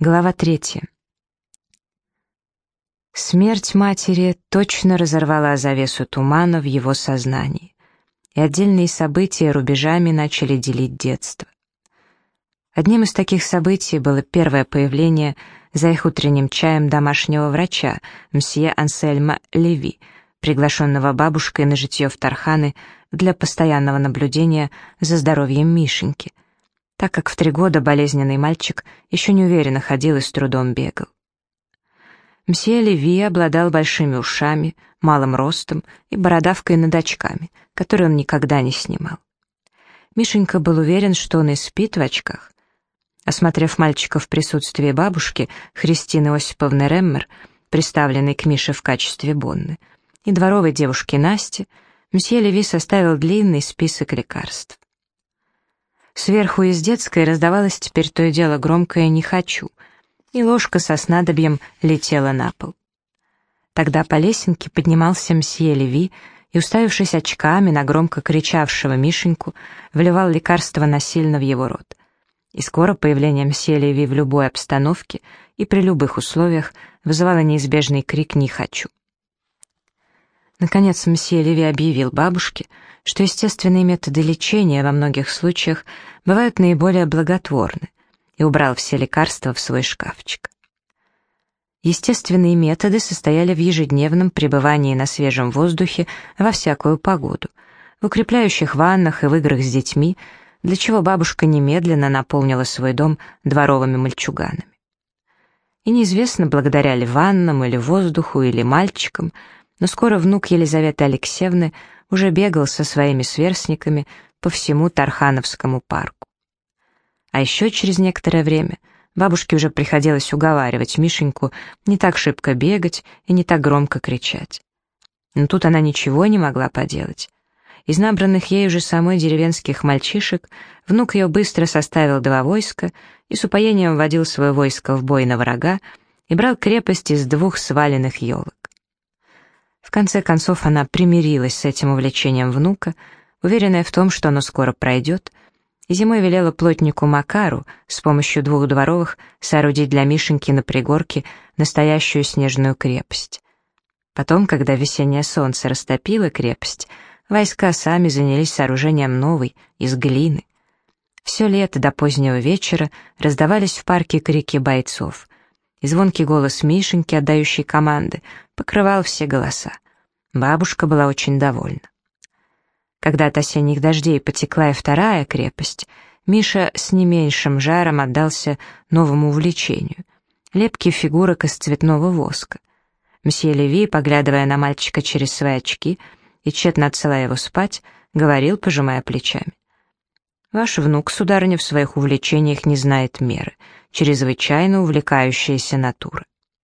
Глава третья. Смерть матери точно разорвала завесу тумана в его сознании, и отдельные события рубежами начали делить детство. Одним из таких событий было первое появление за их утренним чаем домашнего врача, мсье Ансельма Леви, приглашенного бабушкой на житье в Тарханы для постоянного наблюдения за здоровьем Мишеньки — так как в три года болезненный мальчик еще неуверенно ходил и с трудом бегал. Мсье Леви обладал большими ушами, малым ростом и бородавкой над очками, которые он никогда не снимал. Мишенька был уверен, что он и спит в очках. Осмотрев мальчика в присутствии бабушки, Христины Осиповны Реммер, приставленной к Мише в качестве Бонны, и дворовой девушки Насти, мсье Леви составил длинный список лекарств. Сверху из детской раздавалось теперь то и дело громкое «не хочу», и ложка со снадобьем летела на пол. Тогда по лесенке поднимался мсье Леви и, уставившись очками на громко кричавшего Мишеньку, вливал лекарство насильно в его рот. И скоро появление мсье Леви в любой обстановке и при любых условиях вызывало неизбежный крик «не хочу». Наконец мсье Леви объявил бабушке, что естественные методы лечения во многих случаях бывают наиболее благотворны, и убрал все лекарства в свой шкафчик. Естественные методы состояли в ежедневном пребывании на свежем воздухе во всякую погоду, в укрепляющих ваннах и в играх с детьми, для чего бабушка немедленно наполнила свой дом дворовыми мальчуганами. И неизвестно, благодаря ли ваннам или воздуху или мальчикам, но скоро внук Елизаветы Алексеевны уже бегал со своими сверстниками по всему Тархановскому парку. А еще через некоторое время бабушке уже приходилось уговаривать Мишеньку не так шибко бегать и не так громко кричать. Но тут она ничего не могла поделать. Из набранных ей уже самой деревенских мальчишек внук ее быстро составил два войска и с упоением вводил свое войско в бой на врага и брал крепость из двух сваленных елок. В конце концов она примирилась с этим увлечением внука, уверенная в том, что оно скоро пройдет, и зимой велела плотнику Макару с помощью двух дворовых соорудить для Мишеньки на пригорке настоящую снежную крепость. Потом, когда весеннее солнце растопило крепость, войска сами занялись сооружением новой, из глины. Все лето до позднего вечера раздавались в парке крики бойцов и звонкий голос Мишеньки, отдающий команды, покрывал все голоса. Бабушка была очень довольна. Когда от осенних дождей потекла и вторая крепость, Миша с не меньшим жаром отдался новому увлечению — лепке фигурок из цветного воска. Мсье Леви, поглядывая на мальчика через свои очки и тщетно отсылая его спать, говорил, пожимая плечами. «Ваш внук, сударыня, в своих увлечениях не знает меры чрезвычайно увлекающаяся натура.